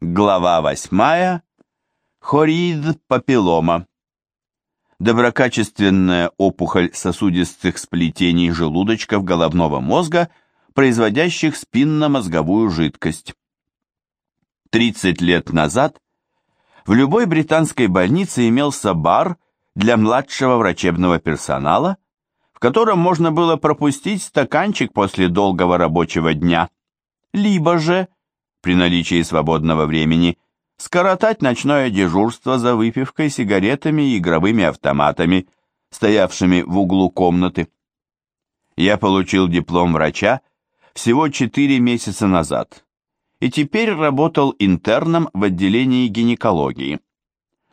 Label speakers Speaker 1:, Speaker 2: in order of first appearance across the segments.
Speaker 1: Глава восьмая. Хорид папиллома. Доброкачественная опухоль сосудистых сплетений желудочков головного мозга, производящих спинномозговую жидкость. 30 лет назад в любой британской больнице имелся бар для младшего врачебного персонала, в котором можно было пропустить стаканчик после долгого рабочего дня, либо же, при наличии свободного времени, скоротать ночное дежурство за выпивкой, сигаретами и игровыми автоматами, стоявшими в углу комнаты. Я получил диплом врача всего 4 месяца назад и теперь работал интерном в отделении гинекологии.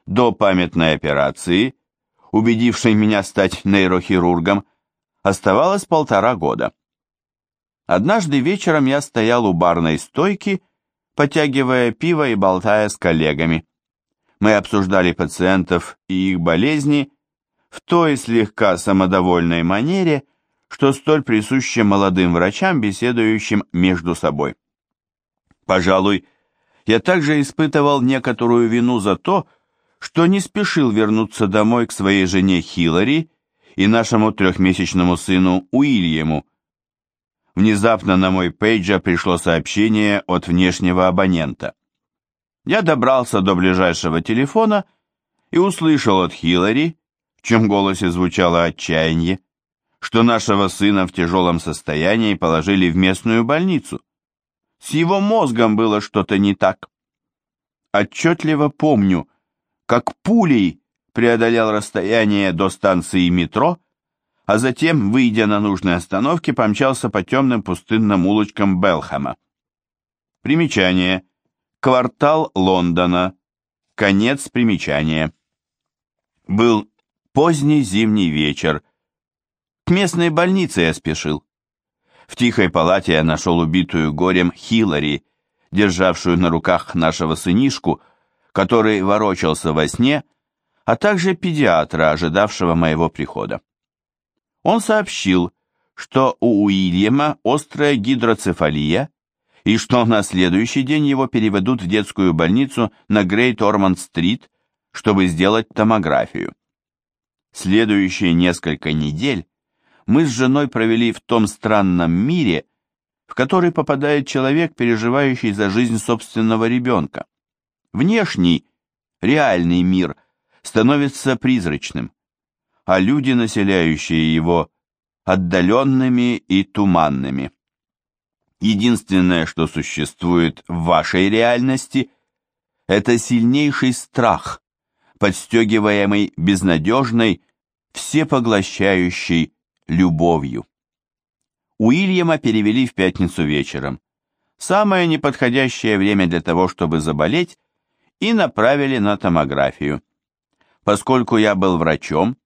Speaker 1: До памятной операции, убедившей меня стать нейрохирургом, оставалось полтора года. Однажды вечером я стоял у барной стойки, потягивая пиво и болтая с коллегами. Мы обсуждали пациентов и их болезни в той слегка самодовольной манере, что столь присуще молодым врачам, беседующим между собой. Пожалуй, я также испытывал некоторую вину за то, что не спешил вернуться домой к своей жене Хиллари и нашему трехмесячному сыну Уильяму. Внезапно на мой пейджа пришло сообщение от внешнего абонента. Я добрался до ближайшего телефона и услышал от Хиллари, в чем голосе звучало отчаяние, что нашего сына в тяжелом состоянии положили в местную больницу. С его мозгом было что-то не так. Отчетливо помню, как пулей преодолел расстояние до станции метро, а затем, выйдя на нужной остановке, помчался по темным пустынным улочкам Белхэма. Примечание. Квартал Лондона. Конец примечания. Был поздний зимний вечер. К местной больнице я спешил. В тихой палате я нашел убитую горем Хиллари, державшую на руках нашего сынишку, который ворочался во сне, а также педиатра, ожидавшего моего прихода. Он сообщил, что у Уильяма острая гидроцефалия и что на следующий день его переведут в детскую больницу на Грейт Орманд-стрит, чтобы сделать томографию. Следующие несколько недель мы с женой провели в том странном мире, в который попадает человек, переживающий за жизнь собственного ребенка. Внешний, реальный мир становится призрачным, а люди, населяющие его, отдаленными и туманными. Единственное, что существует в вашей реальности, это сильнейший страх, подстегиваемый безнадежной, всепоглощающей любовью. Уильяма перевели в пятницу вечером. Самое неподходящее время для того, чтобы заболеть, и направили на томографию. Поскольку я был врачом,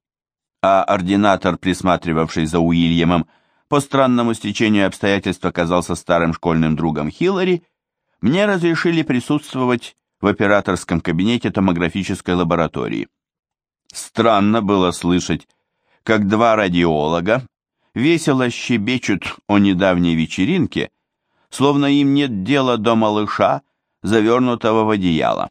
Speaker 1: а ординатор, присматривавший за Уильямом, по странному стечению обстоятельств оказался старым школьным другом Хиллари, мне разрешили присутствовать в операторском кабинете томографической лаборатории. Странно было слышать, как два радиолога весело щебечут о недавней вечеринке, словно им нет дела до малыша, завернутого в одеяло.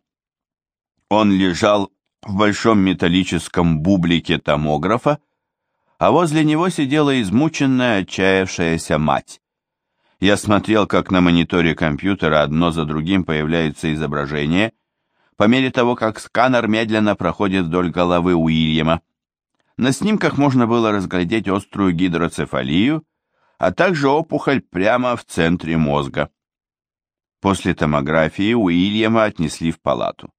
Speaker 1: Он лежал в большом металлическом бублике томографа, а возле него сидела измученная, отчаявшаяся мать. Я смотрел, как на мониторе компьютера одно за другим появляются изображения, по мере того, как сканер медленно проходит вдоль головы Уильяма. На снимках можно было разглядеть острую гидроцефалию, а также опухоль прямо в центре мозга. После томографии Уильяма отнесли в палату.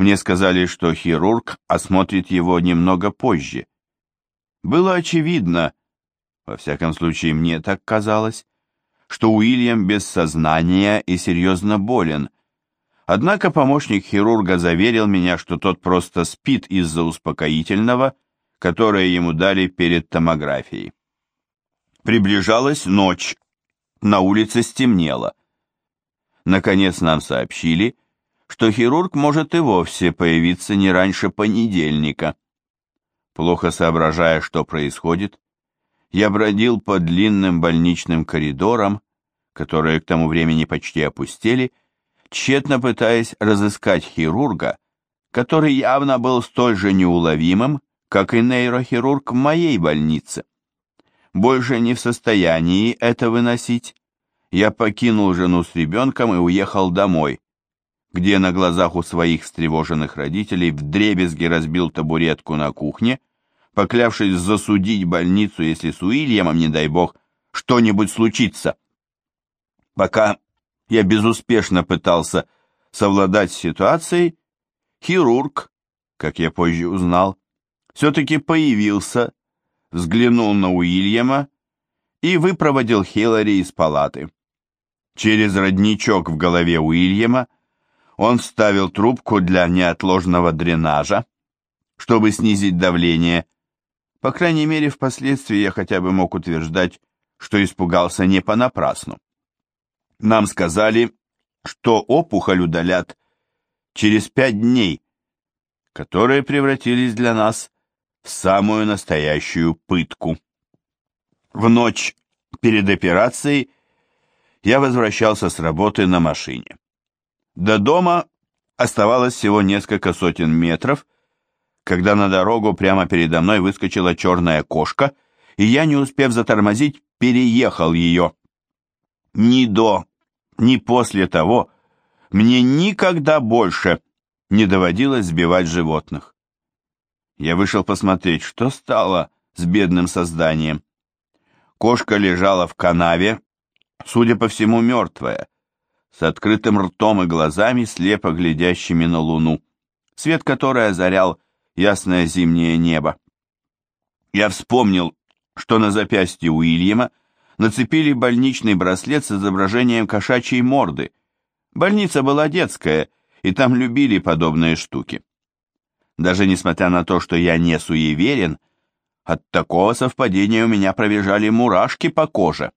Speaker 1: Мне сказали, что хирург осмотрит его немного позже. Было очевидно, во всяком случае мне так казалось, что Уильям без сознания и серьезно болен. Однако помощник хирурга заверил меня, что тот просто спит из-за успокоительного, которое ему дали перед томографией. Приближалась ночь, на улице стемнело. Наконец нам сообщили, что хирург может и вовсе появиться не раньше понедельника. Плохо соображая, что происходит, я бродил по длинным больничным коридорам, которые к тому времени почти опустели, тщетно пытаясь разыскать хирурга, который явно был столь же неуловимым, как и нейрохирург в моей больнице. Больше не в состоянии это выносить, я покинул жену с ребенком и уехал домой, где на глазах у своих встревоженных родителей вдребезги разбил табуретку на кухне, поклявшись засудить больницу, если с Уильямом, не дай бог, что-нибудь случится. Пока я безуспешно пытался совладать с ситуацией, хирург, как я позже узнал, все-таки появился, взглянул на Уильяма и выпроводил Хиллари из палаты. Через родничок в голове Уильяма он вставил трубку для неотложного дренажа, чтобы снизить давление. По крайней мере, впоследствии я хотя бы мог утверждать, что испугался не понапрасну. Нам сказали, что опухоль удалят через пять дней, которые превратились для нас в самую настоящую пытку. В ночь перед операцией я возвращался с работы на машине. До дома оставалось всего несколько сотен метров, когда на дорогу прямо передо мной выскочила черная кошка, и я, не успев затормозить, переехал ее. Ни до, ни после того мне никогда больше не доводилось сбивать животных. Я вышел посмотреть, что стало с бедным созданием. Кошка лежала в канаве, судя по всему, мертвая, с открытым ртом и глазами, слепо глядящими на луну, свет которой озарял ясное зимнее небо. Я вспомнил, что на запястье Уильяма нацепили больничный браслет с изображением кошачьей морды. Больница была детская, и там любили подобные штуки. Даже несмотря на то, что я не суеверен, от такого совпадения у меня пробежали мурашки по коже.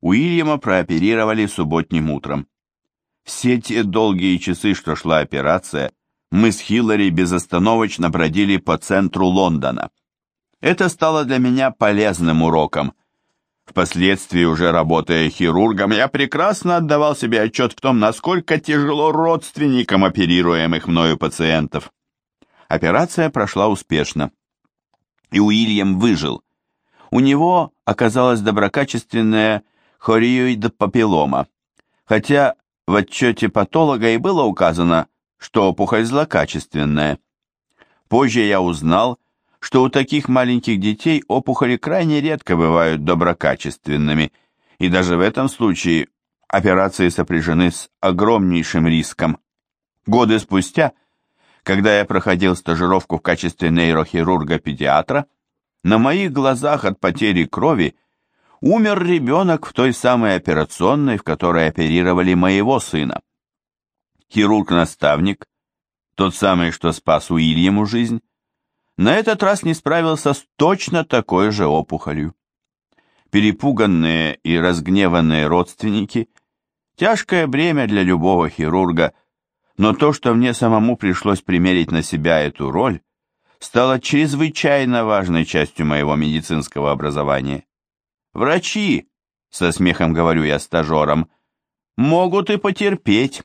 Speaker 1: Уильяма прооперировали субботним утром. Все те долгие часы, что шла операция, мы с Хиллари безостановочно бродили по центру Лондона. Это стало для меня полезным уроком. Впоследствии, уже работая хирургом, я прекрасно отдавал себе отчет в том, насколько тяжело родственникам оперируемых мною пациентов. Операция прошла успешно. И Уильям выжил. У него оказалась доброкачественная хориоидопапиллома, хотя в отчете патолога и было указано, что опухоль злокачественная. Позже я узнал, что у таких маленьких детей опухоли крайне редко бывают доброкачественными, и даже в этом случае операции сопряжены с огромнейшим риском. Годы спустя когда я проходил стажировку в качестве нейрохирурга-педиатра, на моих глазах от потери крови умер ребенок в той самой операционной, в которой оперировали моего сына. Хирург-наставник, тот самый, что спас Уильяму жизнь, на этот раз не справился с точно такой же опухолью. Перепуганные и разгневанные родственники – тяжкое бремя для любого хирурга – но то, что мне самому пришлось примерить на себя эту роль, стало чрезвычайно важной частью моего медицинского образования. Врачи, со смехом говорю я стажерам, могут и потерпеть,